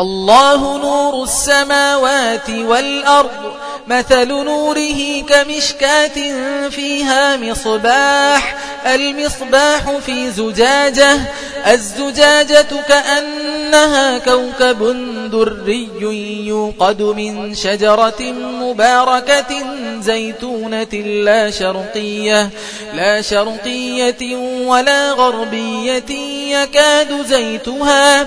الله نور السماوات والأرض مثل نوره كمشكاة فيها مصباح المصباح في زجاجة الزجاجة كأنها كوكب دري يوقد من شجرة مباركة زيتونة لا شرقية لا شرقية ولا غربية يكاد زيتها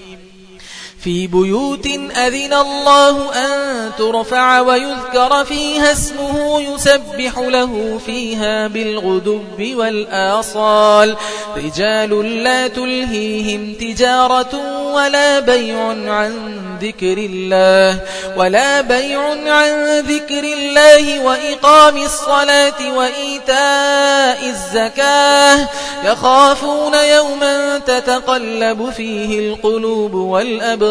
في بيوت أذن الله أن ترفع ويذكر فيها اسمه يسبح له فيها بالغدب والآصال. رجال لا تلهيهم تجارة ولا بيع عن ذكر الله ولا بيع عن ذكر الله وإقام الصلاة وإيتاء الزكاة. يخافون يوما تتقلب فيه القلوب والأبصار.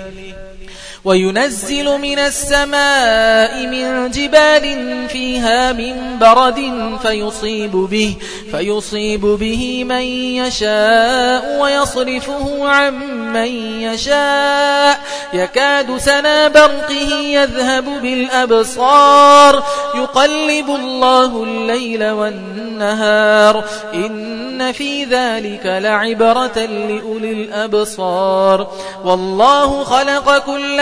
وينزل من السماء من جبال فيها من برد فيصيب به فيصيب به من يشاء ويصرفه عن من يشاء. يكاد سنا برقه يذهب بالأبصار. يقلب الله الليل والنهار. إن في ذلك لعبرة لأولي الأبصار. والله خلق كل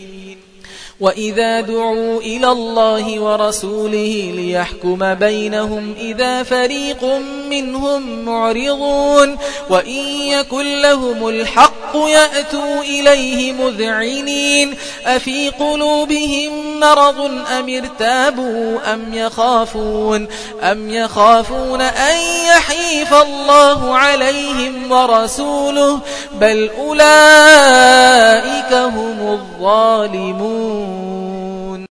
وإذا دعوا إلى الله ورسوله ليحكم بينهم إذا فريق منهم معرضون وإن يكن لهم الحق يأتوا إليه مذعنين أفي قلوبهم مرض أم ارتابوا أم يخافون أم يخافون أن يحيف الله عليهم ورسوله بل أولئك هم الظالمون